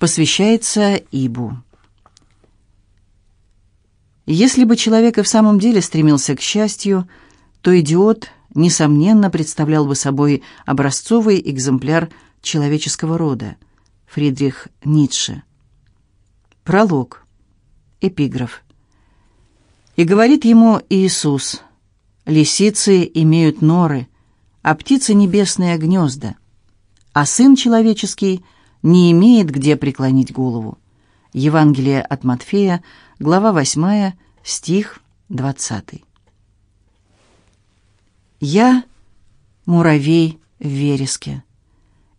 Посвящается Ибу. Если бы человек и в самом деле стремился к счастью, то идиот, несомненно, представлял бы собой образцовый экземпляр человеческого рода. Фридрих Ницше. Пролог. Эпиграф. «И говорит ему Иисус, лисицы имеют норы, а птицы небесные гнезда, а сын человеческий не имеет где преклонить голову». Евангелие от Матфея, глава 8, стих 20. Я — муравей в вереске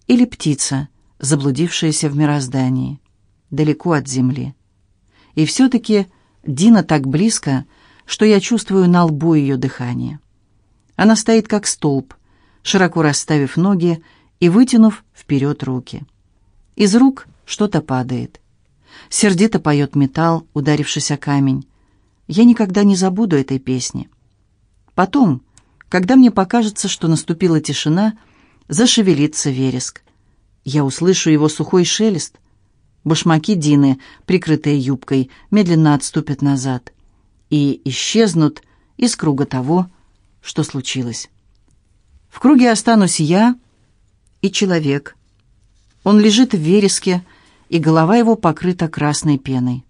или птица, заблудившаяся в мироздании, далеко от земли. И все-таки Дина так близко, что я чувствую на лбу ее дыхание. Она стоит как столб, широко расставив ноги и вытянув вперед руки. Из рук что-то падает. Сердито поет металл, ударившись о камень. Я никогда не забуду этой песни. Потом, когда мне покажется, что наступила тишина, зашевелится вереск. Я услышу его сухой шелест. Башмаки Дины, прикрытые юбкой, медленно отступят назад и исчезнут из круга того, что случилось. В круге останусь я и человек. Он лежит в вереске, и голова его покрыта красной пеной.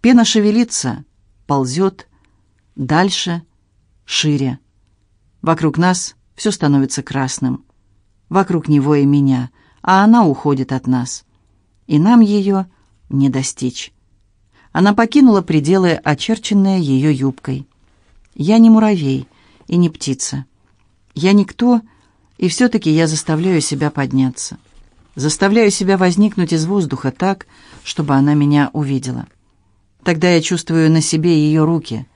Пена шевелится, ползет, дальше, шире. Вокруг нас все становится красным. Вокруг него и меня, а она уходит от нас. И нам ее не достичь. Она покинула пределы, очерченные ее юбкой. Я не муравей и не птица. Я никто, и все-таки я заставляю себя подняться. Заставляю себя возникнуть из воздуха так, чтобы она меня увидела. Тогда я чувствую на себе ее руки.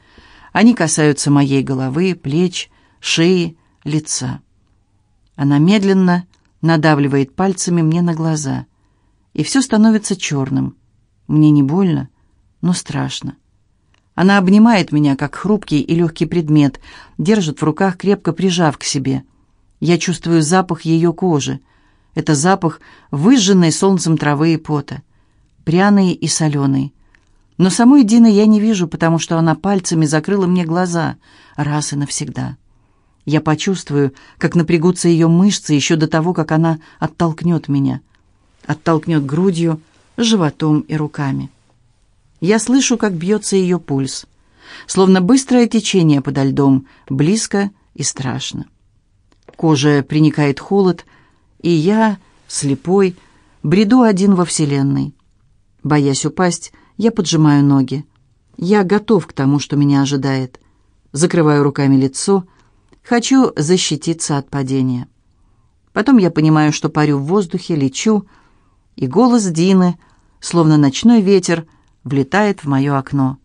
Они касаются моей головы, плеч, шеи, лица. Она медленно надавливает пальцами мне на глаза, и все становится черным. Мне не больно, но страшно. Она обнимает меня, как хрупкий и легкий предмет, держит в руках, крепко прижав к себе. Я чувствую запах ее кожи — это запах выжженной солнцем травы и пота, пряный и соленый. Но самой Дины я не вижу, потому что она пальцами закрыла мне глаза раз и навсегда. Я почувствую, как напрягутся ее мышцы еще до того, как она оттолкнет меня. Оттолкнет грудью, животом и руками. Я слышу, как бьется ее пульс, словно быстрое течение подо льдом, близко и страшно. Кожа приникает холод, и я, слепой, бреду один во Вселенной. Боясь упасть, я поджимаю ноги. Я готов к тому, что меня ожидает. Закрываю руками лицо, хочу защититься от падения. Потом я понимаю, что парю в воздухе, лечу, и голос Дины, словно ночной ветер, влетает в мое окно.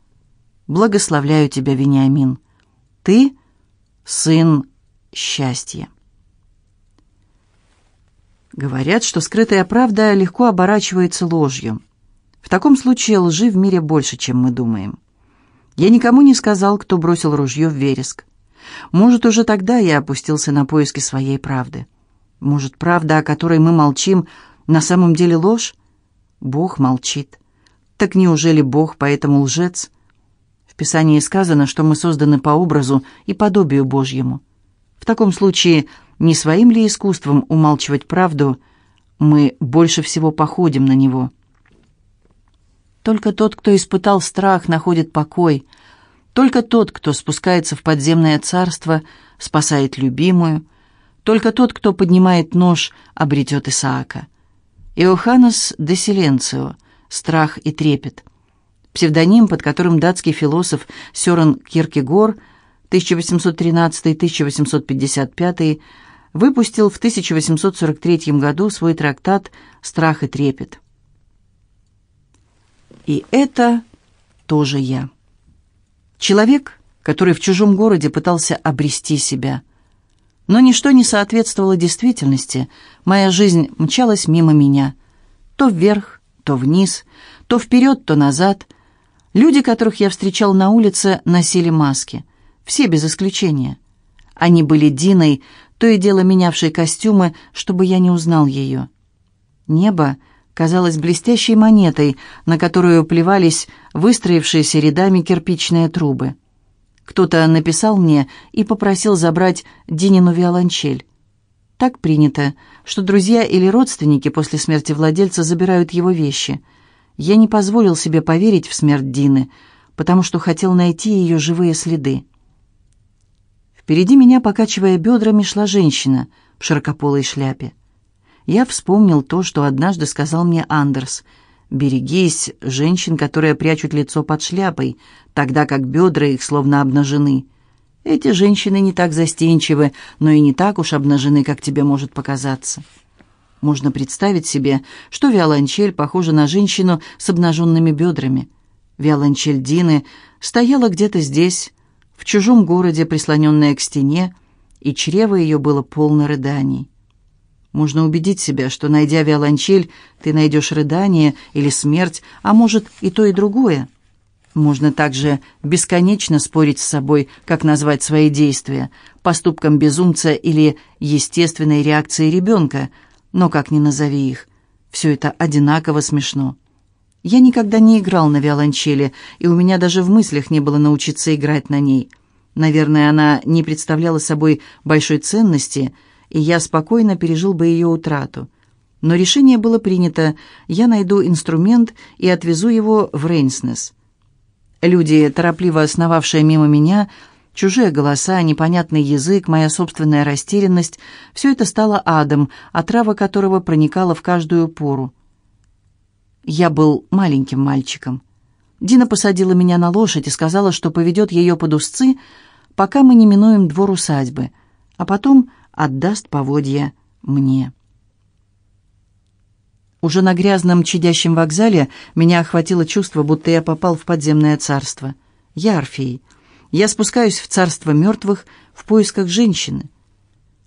«Благословляю тебя, Вениамин. Ты — сын счастья». Говорят, что скрытая правда легко оборачивается ложью. В таком случае лжи в мире больше, чем мы думаем. Я никому не сказал, кто бросил ружье в вереск. Может, уже тогда я опустился на поиски своей правды. Может, правда, о которой мы молчим, на самом деле ложь? Бог молчит. Так неужели Бог поэтому лжец? В Писании сказано, что мы созданы по образу и подобию Божьему. В таком случае не своим ли искусством умалчивать правду мы больше всего походим на него? Только тот, кто испытал страх, находит покой. Только тот, кто спускается в подземное царство, спасает любимую. Только тот, кто поднимает нож, обретет Исаака. Иоханнес де Силенцио «Страх и трепет». Псевдоним, под которым датский философ Сёрен Киркегор 1813-1855 выпустил в 1843 году свой трактат «Страх и трепет». И это тоже я. Человек, который в чужом городе пытался обрести себя. Но ничто не соответствовало действительности. Моя жизнь мчалась мимо меня. То вверх, то вниз, то вперед, то назад. Люди, которых я встречал на улице, носили маски. Все без исключения. Они были Диной, то и дело менявшей костюмы, чтобы я не узнал ее. Небо, казалась блестящей монетой, на которую плевались выстроившиеся рядами кирпичные трубы. Кто-то написал мне и попросил забрать Динину виолончель. Так принято, что друзья или родственники после смерти владельца забирают его вещи. Я не позволил себе поверить в смерть Дины, потому что хотел найти ее живые следы. Впереди меня, покачивая бедрами, шла женщина в широкополой шляпе. Я вспомнил то, что однажды сказал мне Андерс. «Берегись женщин, которые прячут лицо под шляпой, тогда как бедра их словно обнажены. Эти женщины не так застенчивы, но и не так уж обнажены, как тебе может показаться». Можно представить себе, что виолончель похожа на женщину с обнаженными бедрами. Виолончель Дины стояла где-то здесь, в чужом городе, прислоненная к стене, и чрево ее было полно рыданий. Можно убедить себя, что, найдя виолончель, ты найдешь рыдание или смерть, а может и то, и другое. Можно также бесконечно спорить с собой, как назвать свои действия, поступком безумца или естественной реакцией ребенка, но как ни назови их, все это одинаково смешно. Я никогда не играл на виолончели, и у меня даже в мыслях не было научиться играть на ней. Наверное, она не представляла собой большой ценности – и я спокойно пережил бы ее утрату. Но решение было принято, я найду инструмент и отвезу его в Рейнснес. Люди, торопливо основавшие мимо меня, чужие голоса, непонятный язык, моя собственная растерянность — все это стало адом, отрава которого проникала в каждую пору. Я был маленьким мальчиком. Дина посадила меня на лошадь и сказала, что поведет ее под узцы, пока мы не минуем двор усадьбы, а потом отдаст поводья мне. Уже на грязном чадящем вокзале меня охватило чувство, будто я попал в подземное царство. Я Орфей. Я спускаюсь в царство мертвых в поисках женщины.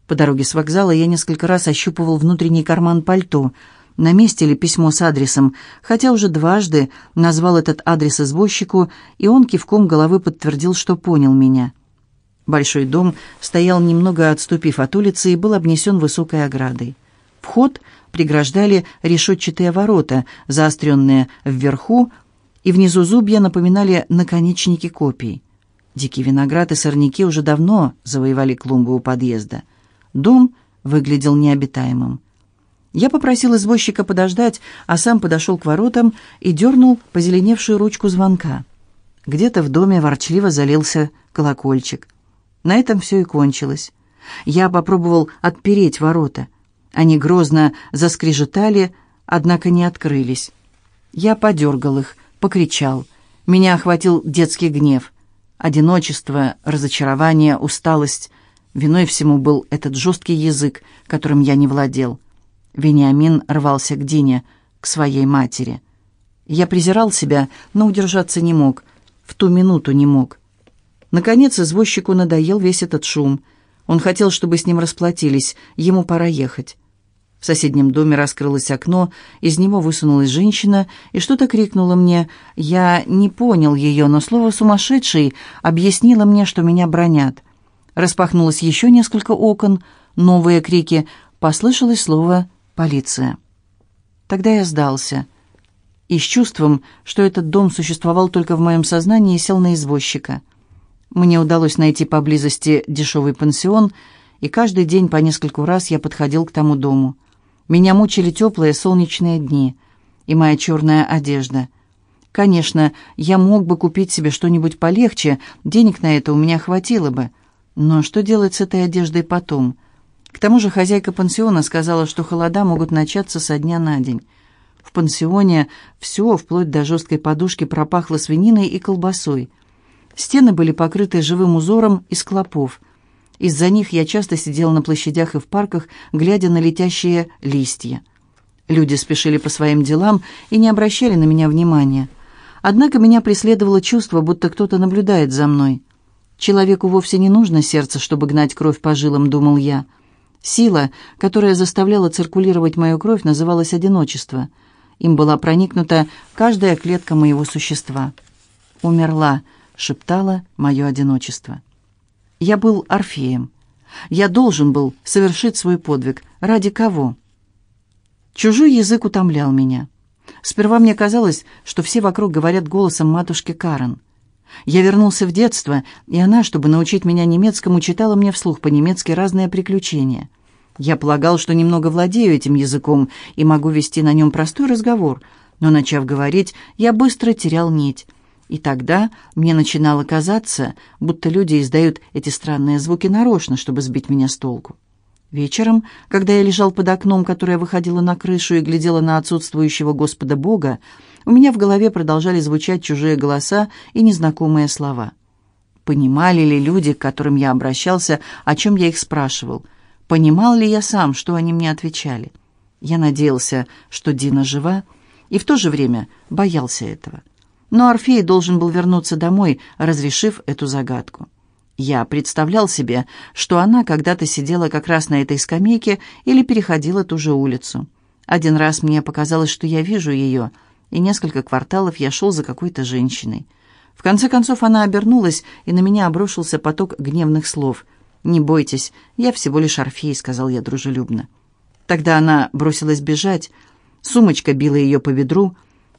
По дороге с вокзала я несколько раз ощупывал внутренний карман пальто, на месте ли письмо с адресом, хотя уже дважды назвал этот адрес извозчику, и он кивком головы подтвердил, что понял меня. Большой дом стоял немного отступив от улицы и был обнесен высокой оградой. Вход преграждали решетчатые ворота, заостренные вверху, и внизу зубья напоминали наконечники копий. Дикий виноград и сорняки уже давно завоевали клумбу у подъезда. Дом выглядел необитаемым. Я попросил извозчика подождать, а сам подошел к воротам и дернул позеленевшую ручку звонка. Где-то в доме ворчливо залился колокольчик. На этом все и кончилось. Я попробовал отпереть ворота. Они грозно заскрежетали, однако не открылись. Я подергал их, покричал. Меня охватил детский гнев. Одиночество, разочарование, усталость. Виной всему был этот жесткий язык, которым я не владел. Вениамин рвался к Дине, к своей матери. Я презирал себя, но удержаться не мог. В ту минуту не мог. Наконец извозчику надоел весь этот шум. Он хотел, чтобы с ним расплатились, ему пора ехать. В соседнем доме раскрылось окно, из него высунулась женщина и что-то крикнула мне. Я не понял ее, но слово «сумасшедший» объяснило мне, что меня бронят. Распахнулось еще несколько окон, новые крики, послышалось слово «полиция». Тогда я сдался. И с чувством, что этот дом существовал только в моем сознании, сел на извозчика. Мне удалось найти поблизости дешевый пансион, и каждый день по нескольку раз я подходил к тому дому. Меня мучили теплые солнечные дни и моя черная одежда. Конечно, я мог бы купить себе что-нибудь полегче, денег на это у меня хватило бы. Но что делать с этой одеждой потом? К тому же хозяйка пансиона сказала, что холода могут начаться со дня на день. В пансионе все, вплоть до жесткой подушки, пропахло свининой и колбасой – Стены были покрыты живым узором из клопов. Из-за них я часто сидел на площадях и в парках, глядя на летящие листья. Люди спешили по своим делам и не обращали на меня внимания. Однако меня преследовало чувство, будто кто-то наблюдает за мной. Человеку вовсе не нужно сердце, чтобы гнать кровь по жилам, думал я. Сила, которая заставляла циркулировать мою кровь, называлась одиночество. Им была проникнута каждая клетка моего существа. Умерла, шептало мое одиночество. Я был Орфеем. Я должен был совершить свой подвиг. Ради кого? Чужой язык утомлял меня. Сперва мне казалось, что все вокруг говорят голосом матушки Карен. Я вернулся в детство, и она, чтобы научить меня немецкому, читала мне вслух по-немецки разные приключения. Я полагал, что немного владею этим языком и могу вести на нем простой разговор, но, начав говорить, я быстро терял нить. И тогда мне начинало казаться, будто люди издают эти странные звуки нарочно, чтобы сбить меня с толку. Вечером, когда я лежал под окном, которое выходило на крышу и глядела на отсутствующего Господа Бога, у меня в голове продолжали звучать чужие голоса и незнакомые слова. Понимали ли люди, к которым я обращался, о чем я их спрашивал? Понимал ли я сам, что они мне отвечали? Я надеялся, что Дина жива, и в то же время боялся этого. Но Орфей должен был вернуться домой, разрешив эту загадку. Я представлял себе, что она когда-то сидела как раз на этой скамейке или переходила ту же улицу. Один раз мне показалось, что я вижу ее, и несколько кварталов я шел за какой-то женщиной. В конце концов она обернулась, и на меня обрушился поток гневных слов. «Не бойтесь, я всего лишь Орфей», — сказал я дружелюбно. Тогда она бросилась бежать, сумочка била ее по бедру.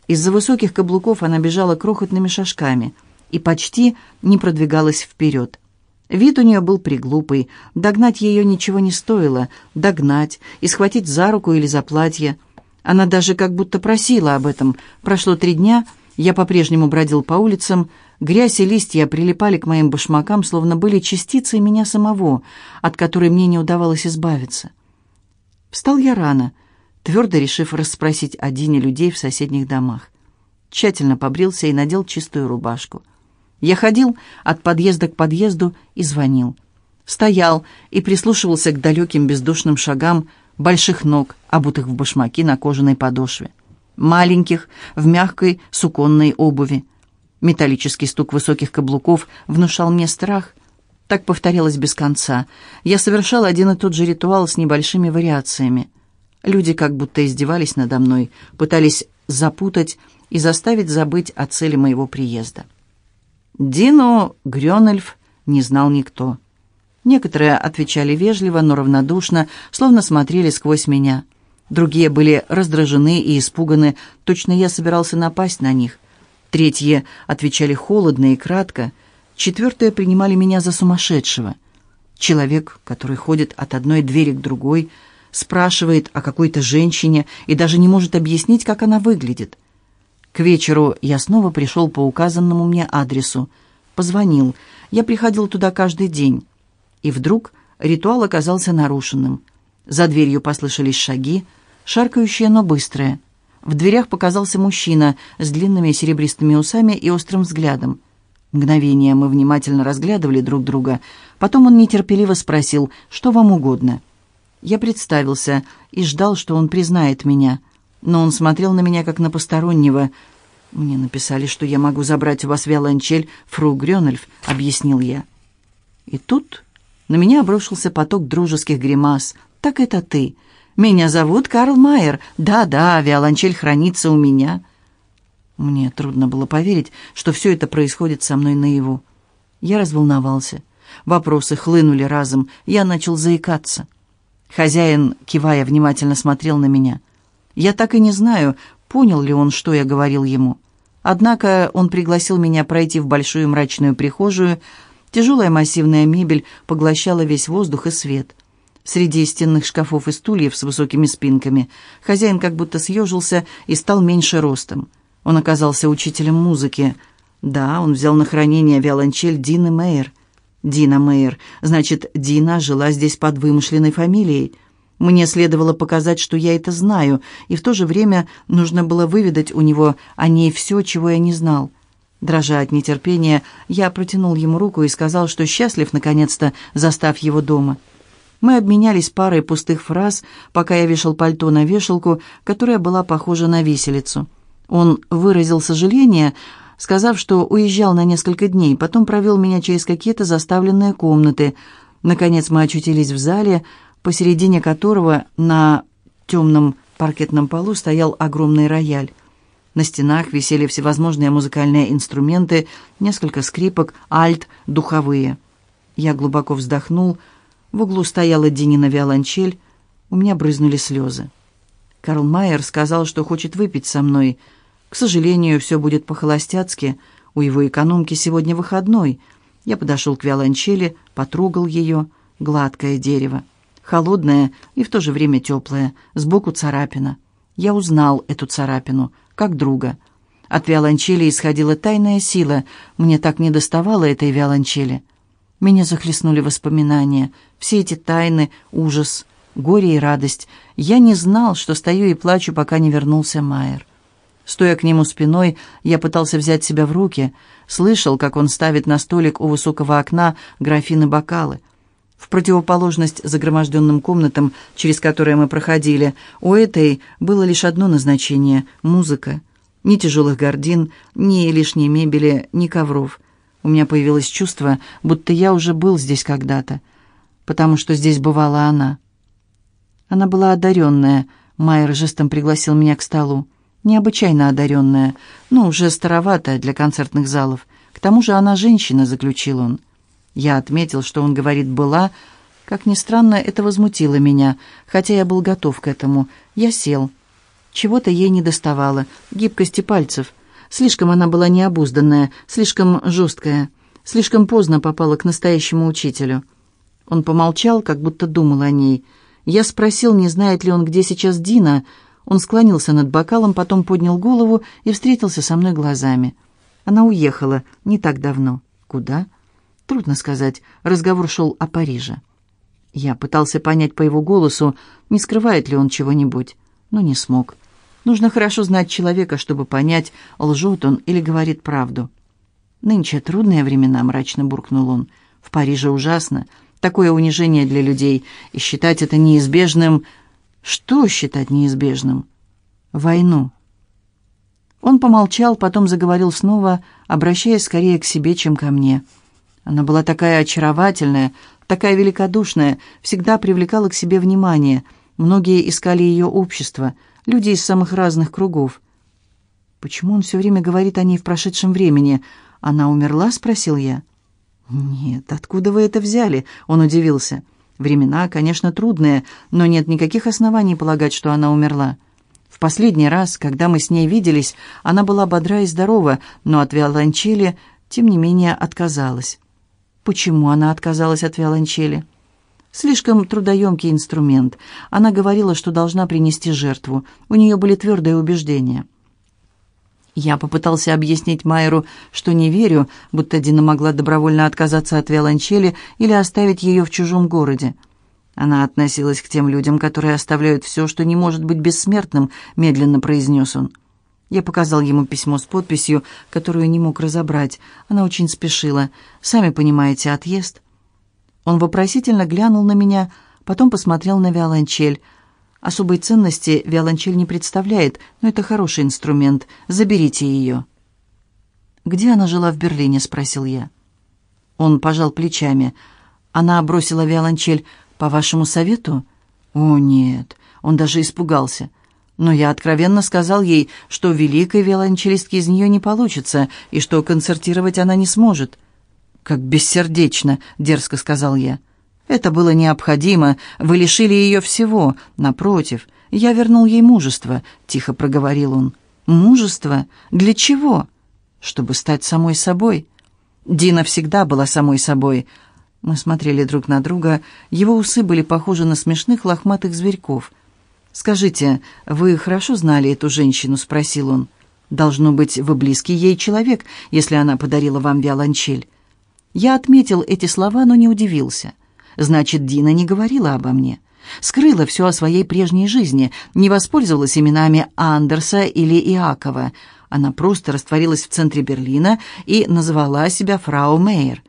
Из-за высоких каблуков она бежала крохотными шажками и почти не продвигалась вперед. Вид у нее был приглупый, догнать ее ничего не стоило, догнать и схватить за руку или за платье. Она даже как будто просила об этом. Прошло три дня, я по-прежнему бродил по улицам, грязь и листья прилипали к моим башмакам, словно были частицей меня самого, от которой мне не удавалось избавиться. Встал я рано, твердо решив расспросить о Дине людей в соседних домах. Тщательно побрился и надел чистую рубашку. Я ходил от подъезда к подъезду и звонил. Стоял и прислушивался к далеким бездушным шагам больших ног, обутых в башмаки на кожаной подошве. Маленьких, в мягкой суконной обуви. Металлический стук высоких каблуков внушал мне страх. Так повторялось без конца. Я совершал один и тот же ритуал с небольшими вариациями. Люди как будто издевались надо мной, пытались запутать и заставить забыть о цели моего приезда. Дину Грёнельф не знал никто. Некоторые отвечали вежливо, но равнодушно, словно смотрели сквозь меня. Другие были раздражены и испуганы, точно я собирался напасть на них. Третьи отвечали холодно и кратко. Четвертые принимали меня за сумасшедшего. Человек, который ходит от одной двери к другой, спрашивает о какой-то женщине и даже не может объяснить, как она выглядит. К вечеру я снова пришел по указанному мне адресу. Позвонил. Я приходил туда каждый день. И вдруг ритуал оказался нарушенным. За дверью послышались шаги, шаркающие, но быстрые. В дверях показался мужчина с длинными серебристыми усами и острым взглядом. Мгновение мы внимательно разглядывали друг друга. Потом он нетерпеливо спросил, что вам угодно. Я представился и ждал, что он признает меня — но он смотрел на меня, как на постороннего. «Мне написали, что я могу забрать у вас виолончель, фру Грёнельф», — объяснил я. И тут на меня обрушился поток дружеских гримас. «Так это ты. Меня зовут Карл Майер. Да-да, виолончель хранится у меня». Мне трудно было поверить, что все это происходит со мной наяву. Я разволновался. Вопросы хлынули разом. Я начал заикаться. Хозяин, кивая, внимательно смотрел на меня — я так и не знаю, понял ли он, что я говорил ему. Однако он пригласил меня пройти в большую мрачную прихожую. Тяжелая массивная мебель поглощала весь воздух и свет. Среди стенных шкафов и стульев с высокими спинками хозяин как будто съежился и стал меньше ростом. Он оказался учителем музыки. Да, он взял на хранение виолончель Дины Мейер. Дина Мейер. Значит, Дина жила здесь под вымышленной фамилией. Мне следовало показать, что я это знаю, и в то же время нужно было выведать у него о ней все, чего я не знал. Дрожа от нетерпения, я протянул ему руку и сказал, что счастлив, наконец-то, застав его дома. Мы обменялись парой пустых фраз, пока я вешал пальто на вешалку, которая была похожа на виселицу. Он выразил сожаление, сказав, что уезжал на несколько дней, потом провел меня через какие-то заставленные комнаты. Наконец мы очутились в зале, посередине которого на темном паркетном полу стоял огромный рояль. На стенах висели всевозможные музыкальные инструменты, несколько скрипок, альт, духовые. Я глубоко вздохнул. В углу стояла Динина виолончель. У меня брызнули слезы. Карл Майер сказал, что хочет выпить со мной. К сожалению, все будет по-холостяцки. У его экономки сегодня выходной. Я подошел к виолончели, потрогал ее. Гладкое дерево. Холодное и в то же время теплое. Сбоку царапина. Я узнал эту царапину, как друга. От виолончели исходила тайная сила. Мне так не доставало этой виолончели. Меня захлестнули воспоминания. Все эти тайны, ужас, горе и радость. Я не знал, что стою и плачу, пока не вернулся Майер. Стоя к нему спиной, я пытался взять себя в руки. Слышал, как он ставит на столик у высокого окна графины бокалы. В противоположность загроможденным комнатам, через которые мы проходили, у этой было лишь одно назначение — музыка. Ни тяжелых гардин, ни лишней мебели, ни ковров. У меня появилось чувство, будто я уже был здесь когда-то, потому что здесь бывала она. Она была одаренная. Майер жестом пригласил меня к столу. Необычайно одаренная, но уже староватая для концертных залов. К тому же она женщина, заключил он. Я отметил, что он говорит «была». Как ни странно, это возмутило меня, хотя я был готов к этому. Я сел. Чего-то ей не доставало, гибкости пальцев. Слишком она была необузданная, слишком жесткая, слишком поздно попала к настоящему учителю. Он помолчал, как будто думал о ней. Я спросил, не знает ли он, где сейчас Дина. Он склонился над бокалом, потом поднял голову и встретился со мной глазами. Она уехала не так давно. Куда? Трудно сказать. Разговор шел о Париже. Я пытался понять по его голосу, не скрывает ли он чего-нибудь, но не смог. Нужно хорошо знать человека, чтобы понять, лжет он или говорит правду. «Нынче трудные времена», — мрачно буркнул он. «В Париже ужасно. Такое унижение для людей. И считать это неизбежным...» «Что считать неизбежным?» «Войну». Он помолчал, потом заговорил снова, обращаясь скорее к себе, чем ко мне. Она была такая очаровательная, такая великодушная, всегда привлекала к себе внимание. Многие искали ее общество, люди из самых разных кругов. «Почему он все время говорит о ней в прошедшем времени? Она умерла?» — спросил я. «Нет, откуда вы это взяли?» — он удивился. «Времена, конечно, трудные, но нет никаких оснований полагать, что она умерла. В последний раз, когда мы с ней виделись, она была бодра и здорова, но от виолончели, тем не менее, отказалась». Почему она отказалась от виолончели? Слишком трудоемкий инструмент. Она говорила, что должна принести жертву. У нее были твердые убеждения. Я попытался объяснить Майеру, что не верю, будто Дина могла добровольно отказаться от виолончели или оставить ее в чужом городе. Она относилась к тем людям, которые оставляют все, что не может быть бессмертным, медленно произнес он. Я показал ему письмо с подписью, которую не мог разобрать. Она очень спешила. Сами понимаете, отъезд. Он вопросительно глянул на меня, потом посмотрел на виолончель. Особой ценности виолончель не представляет, но это хороший инструмент. Заберите ее. «Где она жила в Берлине?» — спросил я. Он пожал плечами. Она бросила виолончель по вашему совету? О, нет. Он даже испугался. Но я откровенно сказал ей, что великой виолончелистки из нее не получится, и что концертировать она не сможет. «Как бессердечно», — дерзко сказал я. «Это было необходимо. Вы лишили ее всего. Напротив, я вернул ей мужество», — тихо проговорил он. «Мужество? Для чего?» «Чтобы стать самой собой». Дина всегда была самой собой. Мы смотрели друг на друга. Его усы были похожи на смешных лохматых зверьков — «Скажите, вы хорошо знали эту женщину?» — спросил он. «Должно быть, вы близкий ей человек, если она подарила вам виолончель». Я отметил эти слова, но не удивился. Значит, Дина не говорила обо мне. Скрыла все о своей прежней жизни, не воспользовалась именами Андерса или Иакова. Она просто растворилась в центре Берлина и назвала себя фрау Мейер.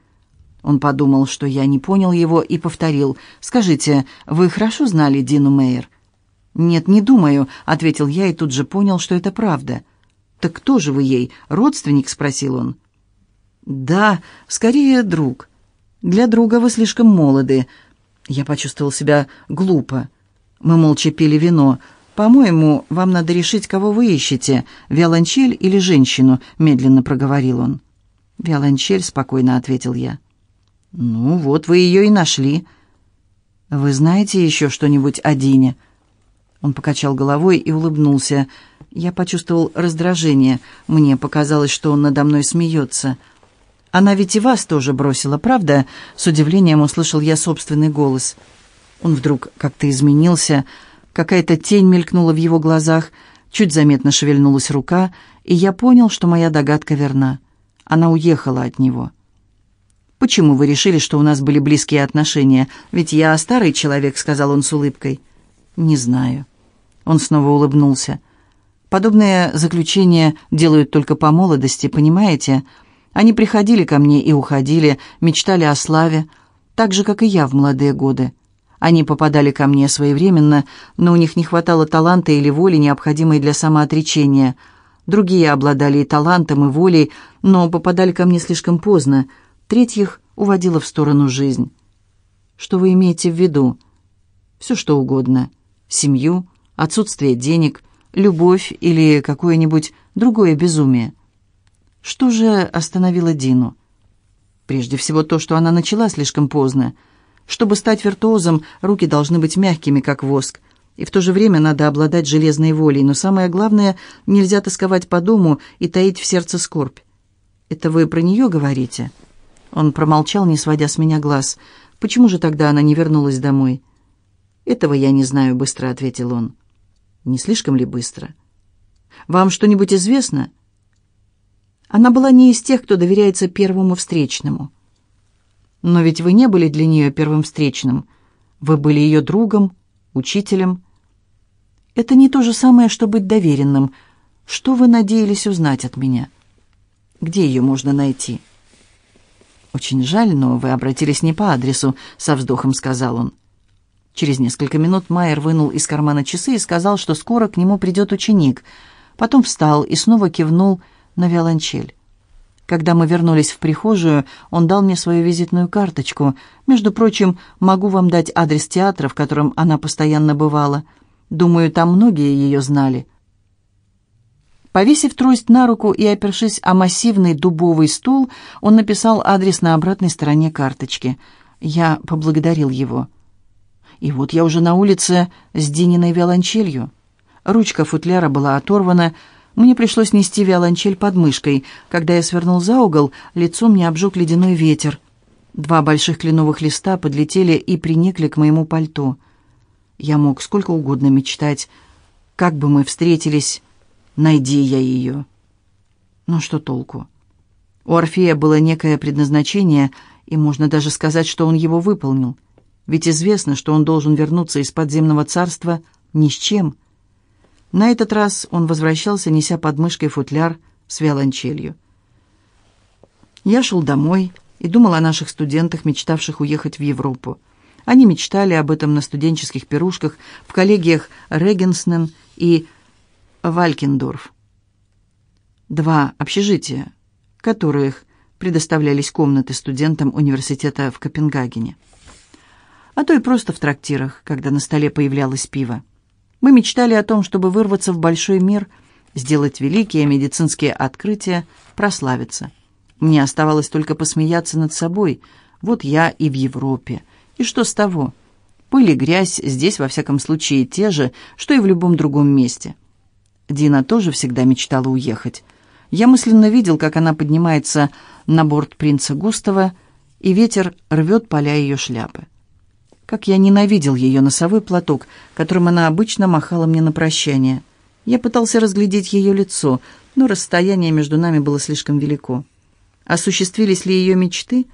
Он подумал, что я не понял его, и повторил. «Скажите, вы хорошо знали Дину Мейер?» «Нет, не думаю», — ответил я и тут же понял, что это правда. «Так кто же вы ей? Родственник?» — спросил он. «Да, скорее друг. Для друга вы слишком молоды». Я почувствовал себя глупо. Мы молча пили вино. «По-моему, вам надо решить, кого вы ищете, виолончель или женщину», — медленно проговорил он. «Виолончель», — спокойно ответил я. «Ну, вот вы ее и нашли». «Вы знаете еще что-нибудь о Дине?» Он покачал головой и улыбнулся. Я почувствовал раздражение. Мне показалось, что он надо мной смеется. «Она ведь и вас тоже бросила, правда?» С удивлением услышал я собственный голос. Он вдруг как-то изменился. Какая-то тень мелькнула в его глазах. Чуть заметно шевельнулась рука, и я понял, что моя догадка верна. Она уехала от него. «Почему вы решили, что у нас были близкие отношения? Ведь я старый человек», — сказал он с улыбкой. «Не знаю». Он снова улыбнулся. «Подобные заключения делают только по молодости, понимаете? Они приходили ко мне и уходили, мечтали о славе, так же, как и я в молодые годы. Они попадали ко мне своевременно, но у них не хватало таланта или воли, необходимой для самоотречения. Другие обладали и талантом, и волей, но попадали ко мне слишком поздно. Третьих уводила в сторону жизнь. Что вы имеете в виду? Все что угодно. Семью, отсутствие денег, любовь или какое-нибудь другое безумие. Что же остановило Дину? Прежде всего то, что она начала слишком поздно. Чтобы стать виртуозом, руки должны быть мягкими, как воск. И в то же время надо обладать железной волей. Но самое главное, нельзя тосковать по дому и таить в сердце скорбь. «Это вы про нее говорите?» Он промолчал, не сводя с меня глаз. «Почему же тогда она не вернулась домой?» «Этого я не знаю», — быстро ответил он. «Не слишком ли быстро?» «Вам что-нибудь известно?» Она была не из тех, кто доверяется первому встречному. Но ведь вы не были для нее первым встречным. Вы были ее другом, учителем. Это не то же самое, что быть доверенным. Что вы надеялись узнать от меня? Где ее можно найти? Очень жаль, но вы обратились не по адресу, со вздохом сказал он. Через несколько минут Майер вынул из кармана часы и сказал, что скоро к нему придет ученик. Потом встал и снова кивнул на виолончель. Когда мы вернулись в прихожую, он дал мне свою визитную карточку. Между прочим, могу вам дать адрес театра, в котором она постоянно бывала. Думаю, там многие ее знали. Повесив трость на руку и опершись о массивный дубовый стул, он написал адрес на обратной стороне карточки. Я поблагодарил его. И вот я уже на улице с Дининой виолончелью. Ручка футляра была оторвана, мне пришлось нести виолончель под мышкой. Когда я свернул за угол, лицо мне обжег ледяной ветер. Два больших кленовых листа подлетели и приникли к моему пальто. Я мог сколько угодно мечтать, как бы мы встретились, найди я ее. Но что толку? У Орфея было некое предназначение, и можно даже сказать, что он его выполнил. Ведь известно, что он должен вернуться из подземного царства ни с чем — на этот раз он возвращался, неся под мышкой футляр с виолончелью. Я шел домой и думал о наших студентах, мечтавших уехать в Европу. Они мечтали об этом на студенческих пирушках в коллегиях Регенснен и Валькендорф. Два общежития, которых предоставлялись комнаты студентам университета в Копенгагене. А то и просто в трактирах, когда на столе появлялось пиво. Мы мечтали о том, чтобы вырваться в большой мир, сделать великие медицинские открытия, прославиться. Мне оставалось только посмеяться над собой. Вот я и в Европе. И что с того? Пыль и грязь здесь, во всяком случае, те же, что и в любом другом месте. Дина тоже всегда мечтала уехать. Я мысленно видел, как она поднимается на борт принца Густава, и ветер рвет поля ее шляпы. Как я ненавидел ее носовой платок, которым она обычно махала мне на прощание. Я пытался разглядеть ее лицо, но расстояние между нами было слишком велико. Осуществились ли ее мечты?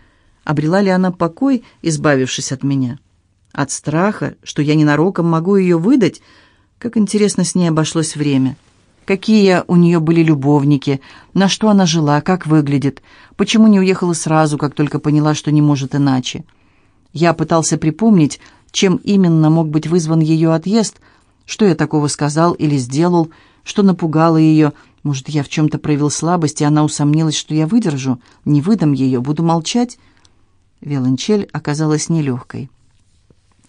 Обрела ли она покой, избавившись от меня? От страха, что я ненароком могу ее выдать? Как интересно с ней обошлось время. Какие у нее были любовники, на что она жила, как выглядит, почему не уехала сразу, как только поняла, что не может иначе. Я пытался припомнить, чем именно мог быть вызван ее отъезд, что я такого сказал или сделал, что напугало ее. Может, я в чем-то проявил слабость, и она усомнилась, что я выдержу, не выдам ее, буду молчать. Виолончель оказалась нелегкой.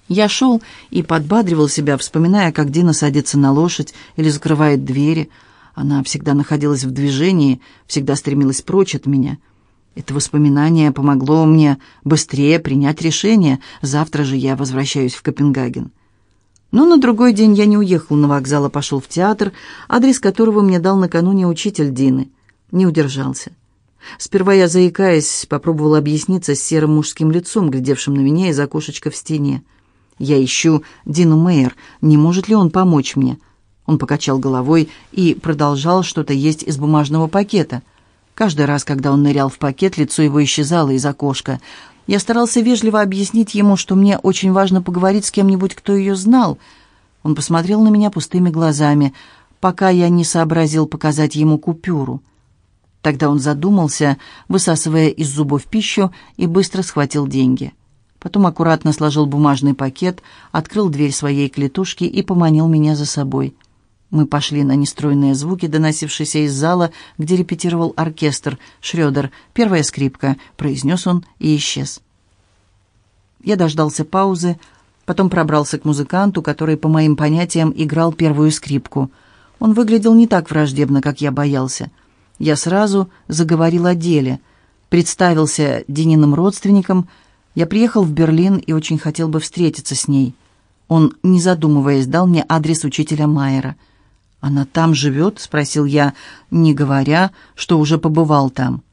Я шел и подбадривал себя, вспоминая, как Дина садится на лошадь или закрывает двери. Она всегда находилась в движении, всегда стремилась прочь от меня — это воспоминание помогло мне быстрее принять решение. Завтра же я возвращаюсь в Копенгаген. Но на другой день я не уехал на вокзал, а пошел в театр, адрес которого мне дал накануне учитель Дины. Не удержался. Сперва я, заикаясь, попробовал объясниться с серым мужским лицом, глядевшим на меня из окошечка в стене. «Я ищу Дину Мейер. Не может ли он помочь мне?» Он покачал головой и продолжал что-то есть из бумажного пакета. Каждый раз, когда он нырял в пакет, лицо его исчезало из окошка. Я старался вежливо объяснить ему, что мне очень важно поговорить с кем-нибудь, кто ее знал. Он посмотрел на меня пустыми глазами, пока я не сообразил показать ему купюру. Тогда он задумался, высасывая из зубов пищу, и быстро схватил деньги. Потом аккуратно сложил бумажный пакет, открыл дверь своей клетушки и поманил меня за собой. Мы пошли на нестройные звуки, доносившиеся из зала, где репетировал оркестр. «Шрёдер, первая скрипка», — произнес он и исчез. Я дождался паузы, потом пробрался к музыканту, который, по моим понятиям, играл первую скрипку. Он выглядел не так враждебно, как я боялся. Я сразу заговорил о деле, представился Дениным родственником. Я приехал в Берлин и очень хотел бы встретиться с ней. Он, не задумываясь, дал мне адрес учителя Майера — «Она там живет?» — спросил я, не говоря, что уже побывал там.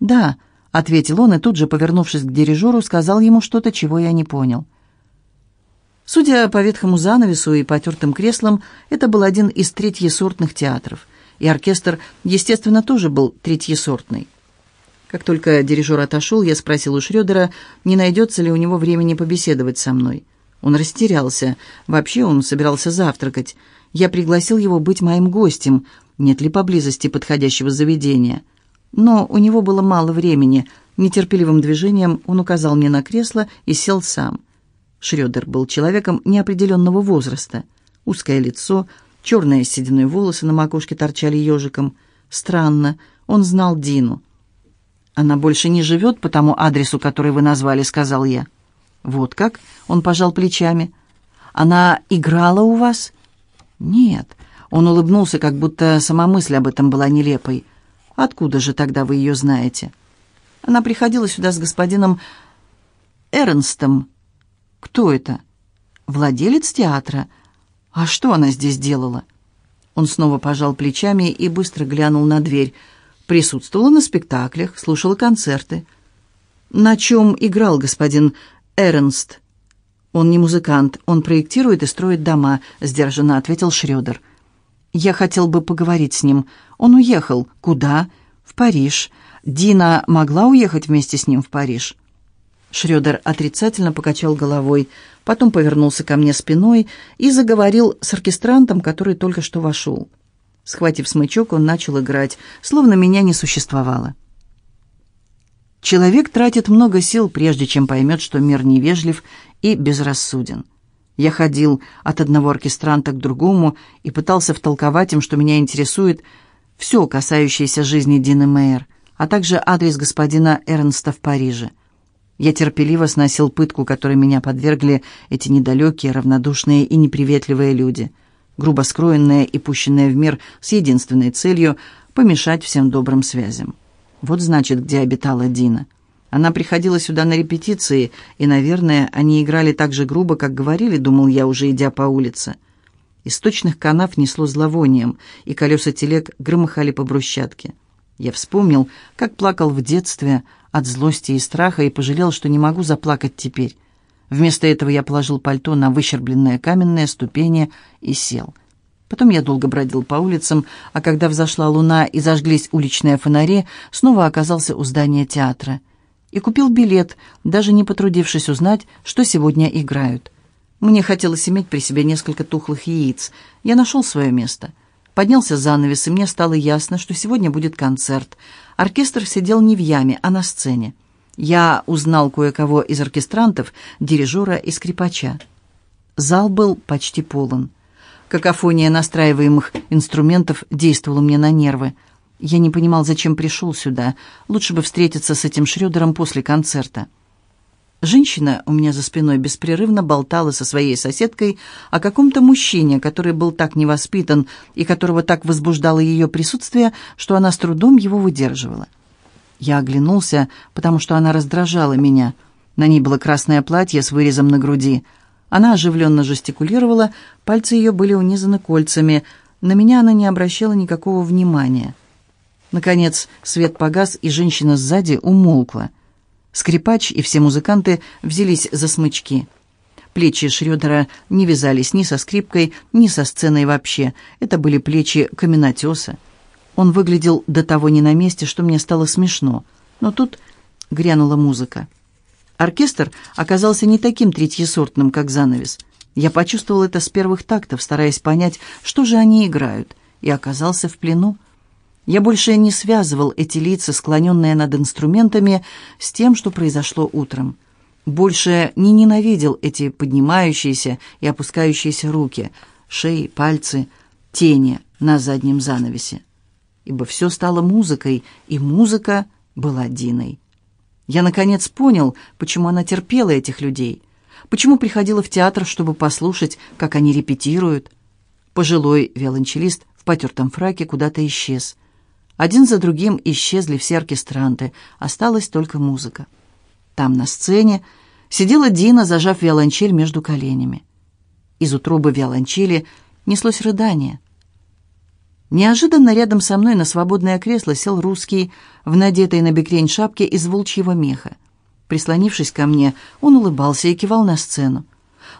«Да», — ответил он, и тут же, повернувшись к дирижеру, сказал ему что-то, чего я не понял. Судя по ветхому занавесу и потертым креслам, это был один из третьесортных театров, и оркестр, естественно, тоже был третьесортный. Как только дирижер отошел, я спросил у Шрёдера, не найдется ли у него времени побеседовать со мной. Он растерялся. Вообще он собирался завтракать. Я пригласил его быть моим гостем, нет ли поблизости подходящего заведения. Но у него было мало времени. Нетерпеливым движением он указал мне на кресло и сел сам. Шрёдер был человеком неопределенного возраста. Узкое лицо, черные сединые волосы на макушке торчали ежиком. Странно, он знал Дину. «Она больше не живет по тому адресу, который вы назвали», — сказал я. «Вот как?» — он пожал плечами. «Она играла у вас?» «Нет». Он улыбнулся, как будто сама мысль об этом была нелепой. «Откуда же тогда вы ее знаете?» «Она приходила сюда с господином Эрнстом». «Кто это?» «Владелец театра». «А что она здесь делала?» Он снова пожал плечами и быстро глянул на дверь. Присутствовала на спектаклях, слушала концерты. «На чем играл господин Эрнст?» «Он не музыкант, он проектирует и строит дома», — сдержанно ответил Шрёдер. «Я хотел бы поговорить с ним. Он уехал. Куда?» «В Париж. Дина могла уехать вместе с ним в Париж?» Шрёдер отрицательно покачал головой, потом повернулся ко мне спиной и заговорил с оркестрантом, который только что вошел. Схватив смычок, он начал играть, словно меня не существовало. Человек тратит много сил, прежде чем поймет, что мир невежлив и безрассуден. Я ходил от одного оркестранта к другому и пытался втолковать им, что меня интересует все, касающееся жизни Дины Мейер, а также адрес господина Эрнста в Париже. Я терпеливо сносил пытку, которой меня подвергли эти недалекие, равнодушные и неприветливые люди, грубо скроенные и пущенные в мир с единственной целью — помешать всем добрым связям. Вот значит, где обитала Дина. Она приходила сюда на репетиции, и, наверное, они играли так же грубо, как говорили, думал я, уже идя по улице. Из точных канав несло зловонием, и колеса телег громыхали по брусчатке. Я вспомнил, как плакал в детстве от злости и страха, и пожалел, что не могу заплакать теперь. Вместо этого я положил пальто на выщербленные каменные ступени и сел. Потом я долго бродил по улицам, а когда взошла луна и зажглись уличные фонари, снова оказался у здания театра. И купил билет, даже не потрудившись узнать, что сегодня играют. Мне хотелось иметь при себе несколько тухлых яиц. Я нашел свое место. Поднялся занавес, и мне стало ясно, что сегодня будет концерт. Оркестр сидел не в яме, а на сцене. Я узнал кое-кого из оркестрантов, дирижера и скрипача. Зал был почти полон. Какофония настраиваемых инструментов действовала мне на нервы. Я не понимал, зачем пришел сюда. Лучше бы встретиться с этим Шрёдером после концерта. Женщина у меня за спиной беспрерывно болтала со своей соседкой о каком-то мужчине, который был так невоспитан и которого так возбуждало ее присутствие, что она с трудом его выдерживала. Я оглянулся, потому что она раздражала меня. На ней было красное платье с вырезом на груди – Она оживленно жестикулировала, пальцы ее были унизаны кольцами. На меня она не обращала никакого внимания. Наконец свет погас, и женщина сзади умолкла. Скрипач и все музыканты взялись за смычки. Плечи Шрёдера не вязались ни со скрипкой, ни со сценой вообще. Это были плечи каменотеса. Он выглядел до того не на месте, что мне стало смешно. Но тут грянула музыка. Оркестр оказался не таким третьесортным, как занавес. Я почувствовал это с первых тактов, стараясь понять, что же они играют, и оказался в плену. Я больше не связывал эти лица, склоненные над инструментами, с тем, что произошло утром. Больше не ненавидел эти поднимающиеся и опускающиеся руки, шеи, пальцы, тени на заднем занавесе. Ибо все стало музыкой, и музыка была Диной. Я, наконец, понял, почему она терпела этих людей, почему приходила в театр, чтобы послушать, как они репетируют. Пожилой виолончелист в потертом фраке куда-то исчез. Один за другим исчезли все оркестранты, осталась только музыка. Там, на сцене, сидела Дина, зажав виолончель между коленями. Из утробы виолончели неслось рыдание. Неожиданно рядом со мной на свободное кресло сел русский в надетой на бекрень шапке из волчьего меха. Прислонившись ко мне, он улыбался и кивал на сцену.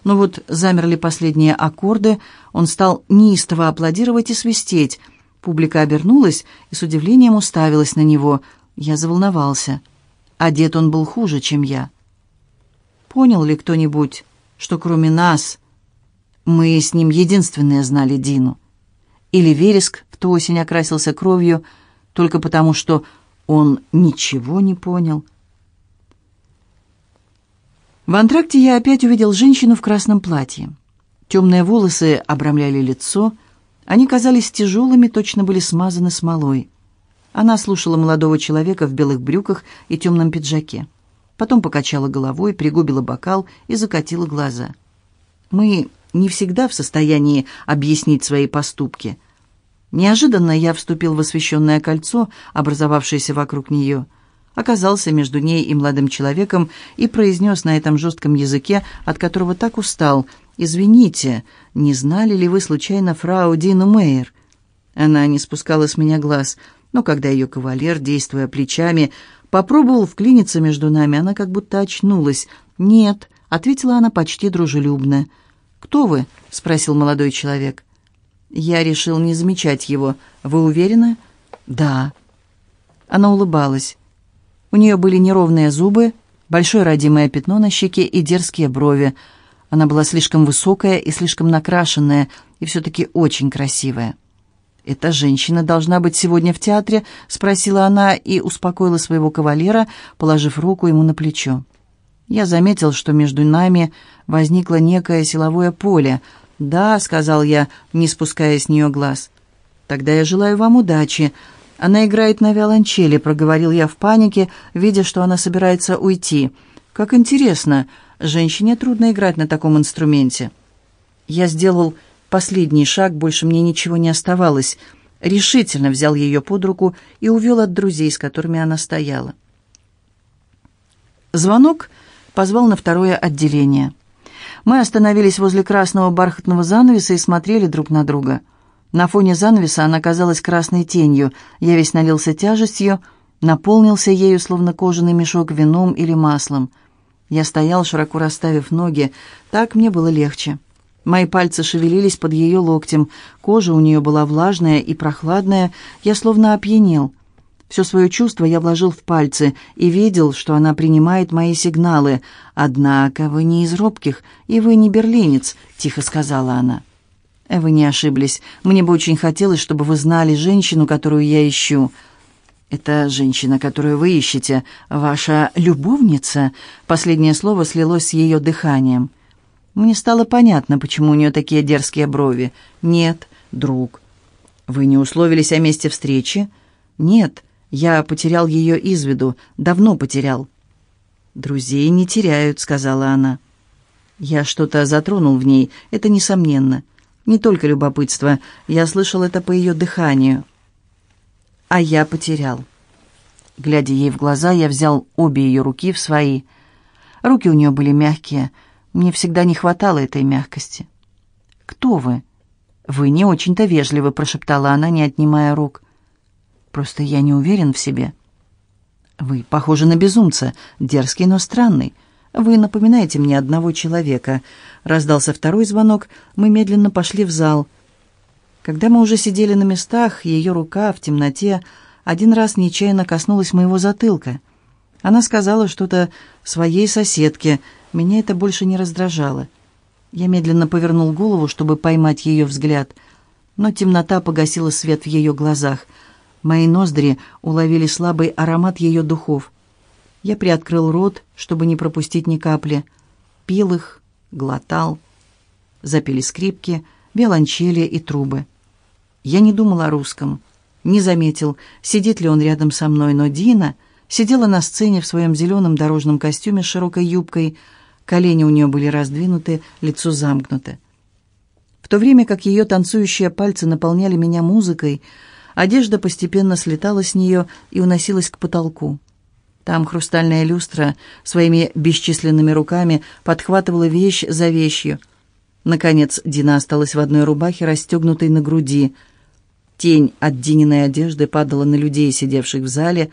Но вот замерли последние аккорды, он стал неистово аплодировать и свистеть — Публика обернулась и с удивлением уставилась на него. Я заволновался. Одет он был хуже, чем я. Понял ли кто-нибудь, что кроме нас мы с ним единственные знали Дину? Или Вереск в ту осень окрасился кровью только потому, что он ничего не понял? В антракте я опять увидел женщину в красном платье. Темные волосы обрамляли лицо, они казались тяжелыми, точно были смазаны смолой. Она слушала молодого человека в белых брюках и темном пиджаке. Потом покачала головой, пригубила бокал и закатила глаза. Мы не всегда в состоянии объяснить свои поступки. Неожиданно я вступил в освещенное кольцо, образовавшееся вокруг нее, оказался между ней и молодым человеком и произнес на этом жестком языке, от которого так устал – «Извините, не знали ли вы случайно фрау Дину Мейер?» Она не спускала с меня глаз, но когда ее кавалер, действуя плечами, попробовал вклиниться между нами, она как будто очнулась. «Нет», — ответила она почти дружелюбно. «Кто вы?» — спросил молодой человек. Я решил не замечать его. «Вы уверены?» «Да». Она улыбалась. У нее были неровные зубы, большое родимое пятно на щеке и дерзкие брови — она была слишком высокая и слишком накрашенная, и все-таки очень красивая. «Эта женщина должна быть сегодня в театре?» — спросила она и успокоила своего кавалера, положив руку ему на плечо. Я заметил, что между нами возникло некое силовое поле. «Да», — сказал я, не спуская с нее глаз. «Тогда я желаю вам удачи. Она играет на виолончели», — проговорил я в панике, видя, что она собирается уйти. «Как интересно. Женщине трудно играть на таком инструменте. Я сделал последний шаг, больше мне ничего не оставалось. Решительно взял ее под руку и увел от друзей, с которыми она стояла. Звонок позвал на второе отделение. Мы остановились возле красного бархатного занавеса и смотрели друг на друга. На фоне занавеса она казалась красной тенью. Я весь налился тяжестью, наполнился ею, словно кожаный мешок вином или маслом — я стоял, широко расставив ноги. Так мне было легче. Мои пальцы шевелились под ее локтем. Кожа у нее была влажная и прохладная. Я словно опьянел. Все свое чувство я вложил в пальцы и видел, что она принимает мои сигналы. «Однако вы не из робких, и вы не берлинец», — тихо сказала она. «Вы не ошиблись. Мне бы очень хотелось, чтобы вы знали женщину, которую я ищу». «Это женщина, которую вы ищете, ваша любовница?» Последнее слово слилось с ее дыханием. Мне стало понятно, почему у нее такие дерзкие брови. «Нет, друг». «Вы не условились о месте встречи?» «Нет, я потерял ее из виду, давно потерял». «Друзей не теряют», — сказала она. Я что-то затронул в ней, это несомненно. Не только любопытство, я слышал это по ее дыханию а я потерял. Глядя ей в глаза, я взял обе ее руки в свои. Руки у нее были мягкие. Мне всегда не хватало этой мягкости. «Кто вы?» «Вы не очень-то вежливы», — прошептала она, не отнимая рук. «Просто я не уверен в себе». «Вы похожи на безумца, дерзкий, но странный. Вы напоминаете мне одного человека». Раздался второй звонок, мы медленно пошли в зал. Когда мы уже сидели на местах, ее рука в темноте один раз нечаянно коснулась моего затылка. Она сказала что-то своей соседке, меня это больше не раздражало. Я медленно повернул голову, чтобы поймать ее взгляд, но темнота погасила свет в ее глазах. Мои ноздри уловили слабый аромат ее духов. Я приоткрыл рот, чтобы не пропустить ни капли. Пил их, глотал. Запели скрипки, виолончели и трубы. Я не думал о русском, не заметил, сидит ли он рядом со мной, но Дина сидела на сцене в своем зеленом дорожном костюме с широкой юбкой, Колени у нее были раздвинуты, лицо замкнуто. В то время как ее танцующие пальцы наполняли меня музыкой, одежда постепенно слетала с нее и уносилась к потолку. Там хрустальная люстра своими бесчисленными руками подхватывала вещь за вещью. Наконец Дина осталась в одной рубахе, расстегнутой на груди. Тень от Дининой одежды падала на людей, сидевших в зале,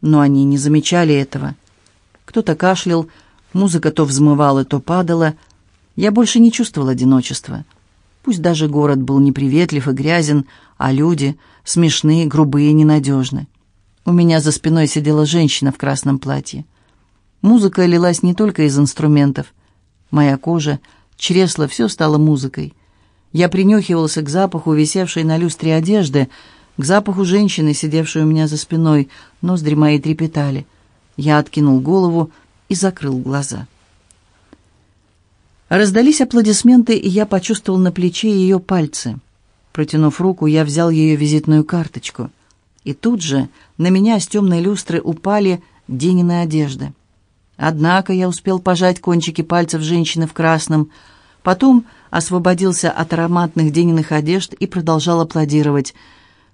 но они не замечали этого. Кто-то кашлял, Музыка то взмывала, то падала. Я больше не чувствовал одиночества. Пусть даже город был неприветлив и грязен, а люди смешные, грубые и ненадежны. У меня за спиной сидела женщина в красном платье. Музыка лилась не только из инструментов. Моя кожа, чресло, все стало музыкой. Я принюхивался к запаху, висевшей на люстре одежды, к запаху женщины, сидевшей у меня за спиной. Ноздри мои трепетали. Я откинул голову, и закрыл глаза. Раздались аплодисменты, и я почувствовал на плече ее пальцы. Протянув руку, я взял ее визитную карточку. И тут же на меня с темной люстры упали Денины одежды. Однако я успел пожать кончики пальцев женщины в красном, потом освободился от ароматных Дениных одежд и продолжал аплодировать.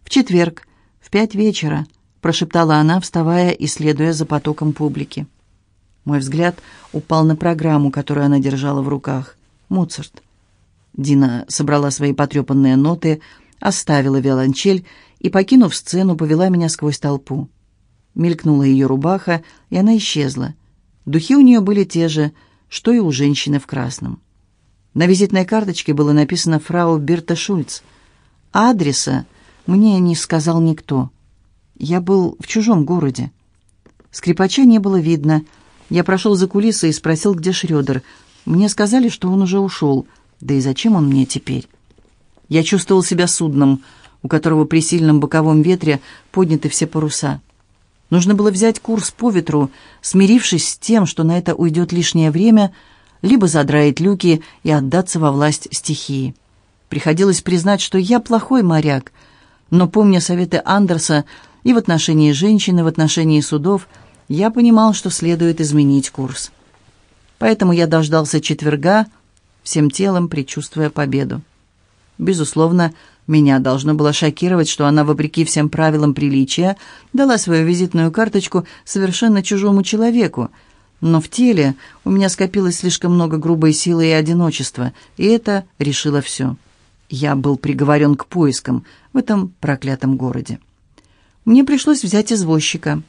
«В четверг, в пять вечера», — прошептала она, вставая и следуя за потоком публики. Мой взгляд упал на программу, которую она держала в руках. Моцарт. Дина собрала свои потрепанные ноты, оставила виолончель и, покинув сцену, повела меня сквозь толпу. Мелькнула ее рубаха, и она исчезла. Духи у нее были те же, что и у женщины в красном. На визитной карточке было написано «Фрау Бирта Шульц». Адреса мне не сказал никто. Я был в чужом городе. Скрипача не было видно — я прошел за кулисы и спросил, где Шрёдер. Мне сказали, что он уже ушел. Да и зачем он мне теперь? Я чувствовал себя судном, у которого при сильном боковом ветре подняты все паруса. Нужно было взять курс по ветру, смирившись с тем, что на это уйдет лишнее время, либо задраить люки и отдаться во власть стихии. Приходилось признать, что я плохой моряк, но, помня советы Андерса и в отношении женщины, и в отношении судов – я понимал, что следует изменить курс. Поэтому я дождался четверга, всем телом предчувствуя победу. Безусловно, меня должно было шокировать, что она, вопреки всем правилам приличия, дала свою визитную карточку совершенно чужому человеку, но в теле у меня скопилось слишком много грубой силы и одиночества, и это решило все. Я был приговорен к поискам в этом проклятом городе. Мне пришлось взять извозчика.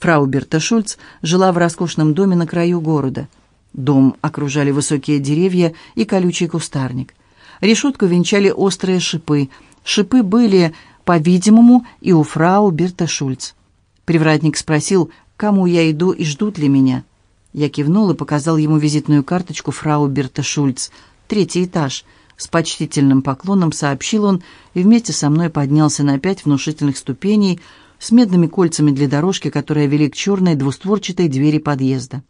Фрау Берта Шульц жила в роскошном доме на краю города. Дом окружали высокие деревья и колючий кустарник. Решетку венчали острые шипы. Шипы были, по-видимому, и у фрау Берта Шульц. Привратник спросил, кому я иду и ждут ли меня. Я кивнул и показал ему визитную карточку фрау Берта Шульц. Третий этаж. С почтительным поклоном сообщил он и вместе со мной поднялся на пять внушительных ступеней, с медными кольцами для дорожки, которые вели к черной двустворчатой двери подъезда.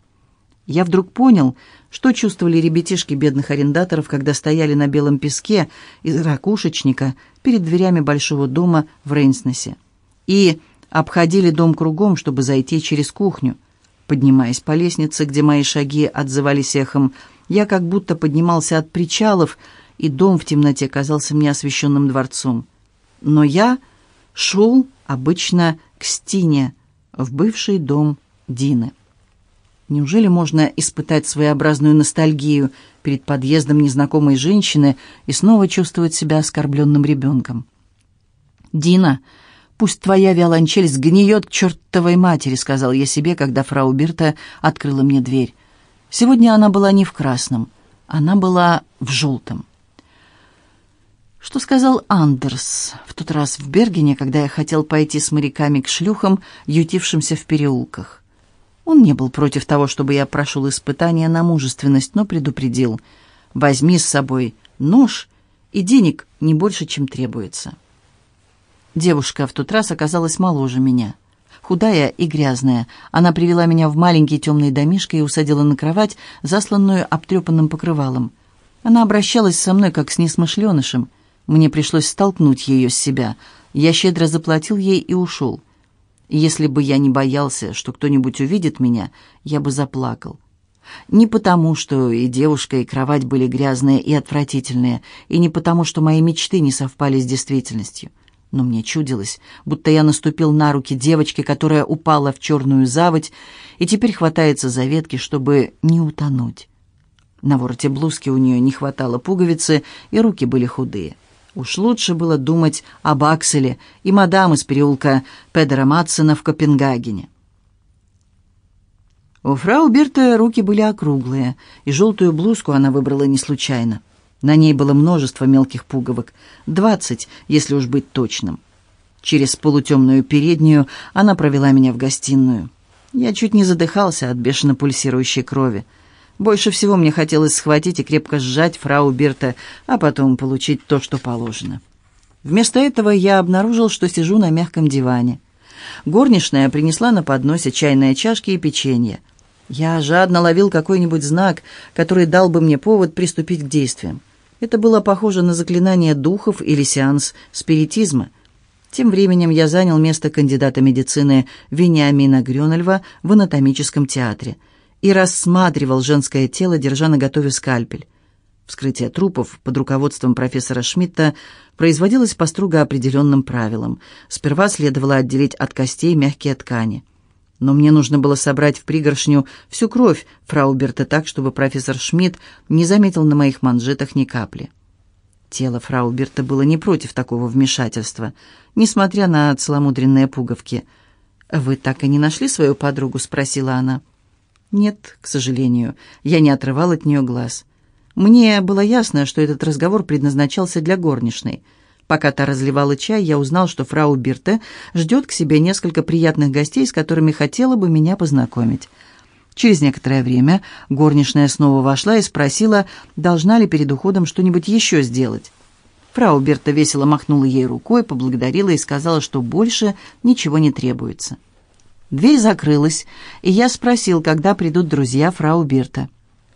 Я вдруг понял, что чувствовали ребятишки бедных арендаторов, когда стояли на белом песке из ракушечника перед дверями большого дома в Рейнснесе и обходили дом кругом, чтобы зайти через кухню. Поднимаясь по лестнице, где мои шаги отзывались эхом, я как будто поднимался от причалов, и дом в темноте казался мне освещенным дворцом. Но я шел обычно к Стине, в бывший дом Дины. Неужели можно испытать своеобразную ностальгию перед подъездом незнакомой женщины и снова чувствовать себя оскорбленным ребенком? «Дина, пусть твоя виолончель сгниет к чертовой матери», — сказал я себе, когда фрау Бирта открыла мне дверь. Сегодня она была не в красном, она была в желтом. Что сказал Андерс в тот раз в Бергене, когда я хотел пойти с моряками к шлюхам, ютившимся в переулках? Он не был против того, чтобы я прошел испытание на мужественность, но предупредил. «Возьми с собой нож и денег не больше, чем требуется». Девушка в тот раз оказалась моложе меня. Худая и грязная, она привела меня в маленький темный домишко и усадила на кровать, засланную обтрепанным покрывалом. Она обращалась со мной, как с несмышленышем. Мне пришлось столкнуть ее с себя. Я щедро заплатил ей и ушел. Если бы я не боялся, что кто-нибудь увидит меня, я бы заплакал. Не потому, что и девушка, и кровать были грязные и отвратительные, и не потому, что мои мечты не совпали с действительностью. Но мне чудилось, будто я наступил на руки девочки, которая упала в черную заводь и теперь хватается за ветки, чтобы не утонуть. На вороте блузки у нее не хватало пуговицы, и руки были худые. Уж лучше было думать об Акселе и мадам из переулка Педера Матсена в Копенгагене. У фрау Берта руки были округлые, и желтую блузку она выбрала не случайно. На ней было множество мелких пуговок, двадцать, если уж быть точным. Через полутемную переднюю она провела меня в гостиную. Я чуть не задыхался от бешено пульсирующей крови. Больше всего мне хотелось схватить и крепко сжать фрау Берта, а потом получить то, что положено. Вместо этого я обнаружил, что сижу на мягком диване. Горничная принесла на подносе чайные чашки и печенье. Я жадно ловил какой-нибудь знак, который дал бы мне повод приступить к действиям. Это было похоже на заклинание духов или сеанс спиритизма. Тем временем я занял место кандидата медицины Вениамина Грёнельва в анатомическом театре – и рассматривал женское тело, держа наготове скальпель. Вскрытие трупов под руководством профессора Шмидта производилось по строго определенным правилам. Сперва следовало отделить от костей мягкие ткани. Но мне нужно было собрать в пригоршню всю кровь фрауберта так, чтобы профессор Шмидт не заметил на моих манжетах ни капли. Тело фрауберта было не против такого вмешательства, несмотря на целомудренные пуговки. «Вы так и не нашли свою подругу?» — спросила она. Нет, к сожалению, я не отрывал от нее глаз. Мне было ясно, что этот разговор предназначался для горничной. Пока та разливала чай, я узнал, что фрау Бирте ждет к себе несколько приятных гостей, с которыми хотела бы меня познакомить. Через некоторое время горничная снова вошла и спросила, должна ли перед уходом что-нибудь еще сделать. Фрау Берта весело махнула ей рукой, поблагодарила и сказала, что больше ничего не требуется. Дверь закрылась, и я спросил, когда придут друзья фрау Бирта.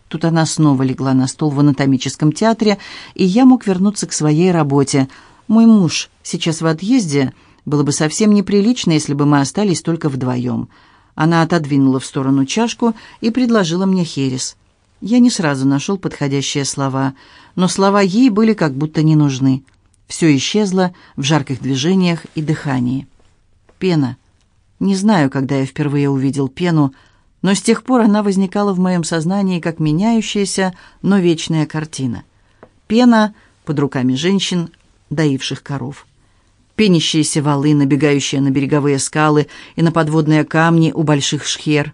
Тут она снова легла на стол в анатомическом театре, и я мог вернуться к своей работе. Мой муж сейчас в отъезде. Было бы совсем неприлично, если бы мы остались только вдвоем. Она отодвинула в сторону чашку и предложила мне херес. Я не сразу нашел подходящие слова, но слова ей были как будто не нужны. Все исчезло в жарких движениях и дыхании. Пена — не знаю, когда я впервые увидел пену, но с тех пор она возникала в моем сознании как меняющаяся, но вечная картина. Пена под руками женщин, доивших коров. Пенящиеся валы, набегающие на береговые скалы и на подводные камни у больших шхер.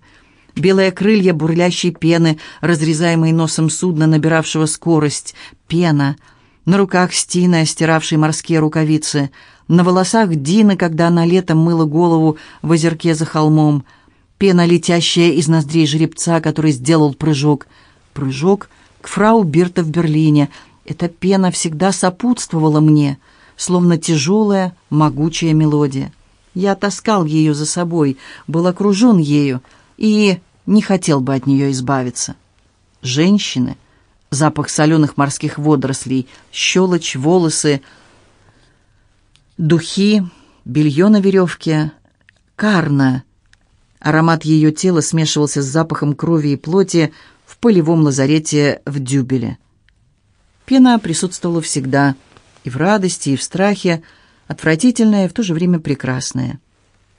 Белые крылья бурлящей пены, разрезаемой носом судна, набиравшего скорость. Пена. На руках Стина, стиравшей морские рукавицы — на волосах Дины, когда она летом мыла голову в озерке за холмом, пена, летящая из ноздрей жеребца, который сделал прыжок. Прыжок к фрау Бирта в Берлине. Эта пена всегда сопутствовала мне, словно тяжелая, могучая мелодия. Я таскал ее за собой, был окружен ею и не хотел бы от нее избавиться. Женщины, запах соленых морских водорослей, щелочь, волосы — Духи, белье на веревке, карна. Аромат ее тела смешивался с запахом крови и плоти в полевом лазарете в Дюбеле. Пена присутствовала всегда, и в радости, и в страхе, отвратительная и в то же время прекрасная.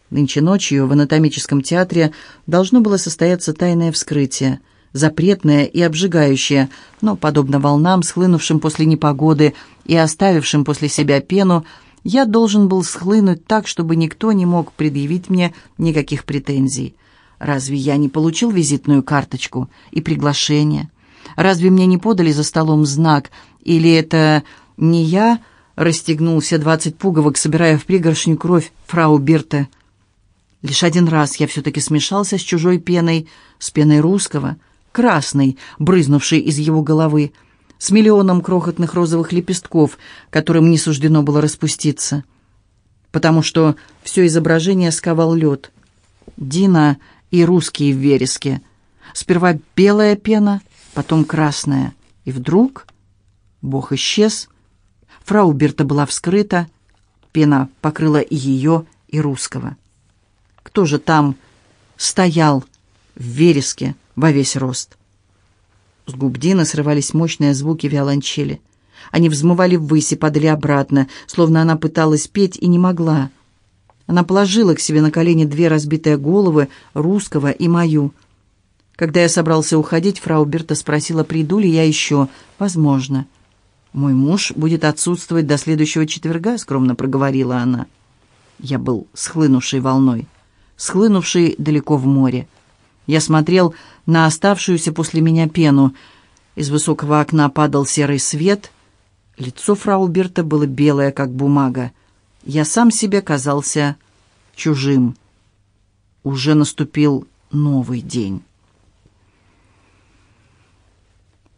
Нынче ночью в анатомическом театре должно было состояться тайное вскрытие, запретное и обжигающее, но, подобно волнам, схлынувшим после непогоды и оставившим после себя пену, я должен был схлынуть так, чтобы никто не мог предъявить мне никаких претензий. Разве я не получил визитную карточку и приглашение? Разве мне не подали за столом знак? Или это не я расстегнул все двадцать пуговок, собирая в пригоршню кровь фрау Бирте? Лишь один раз я все-таки смешался с чужой пеной, с пеной русского, красной, брызнувшей из его головы, с миллионом крохотных розовых лепестков, которым не суждено было распуститься. Потому что все изображение сковал лед. Дина и русские в вереске. Сперва белая пена, потом красная. И вдруг Бог исчез. Фрау Берта была вскрыта. Пена покрыла и ее, и русского. Кто же там стоял в вереске во весь рост? С губ Дины срывались мощные звуки виолончели. Они взмывали ввысь и падали обратно, словно она пыталась петь и не могла. Она положила к себе на колени две разбитые головы, русского и мою. Когда я собрался уходить, фрау Берта спросила, приду ли я еще. «Возможно». «Мой муж будет отсутствовать до следующего четверга», — скромно проговорила она. Я был схлынувшей волной схлынувший далеко в море. Я смотрел на оставшуюся после меня пену. Из высокого окна падал серый свет. Лицо фрау Берта было белое, как бумага. Я сам себе казался чужим. Уже наступил новый день.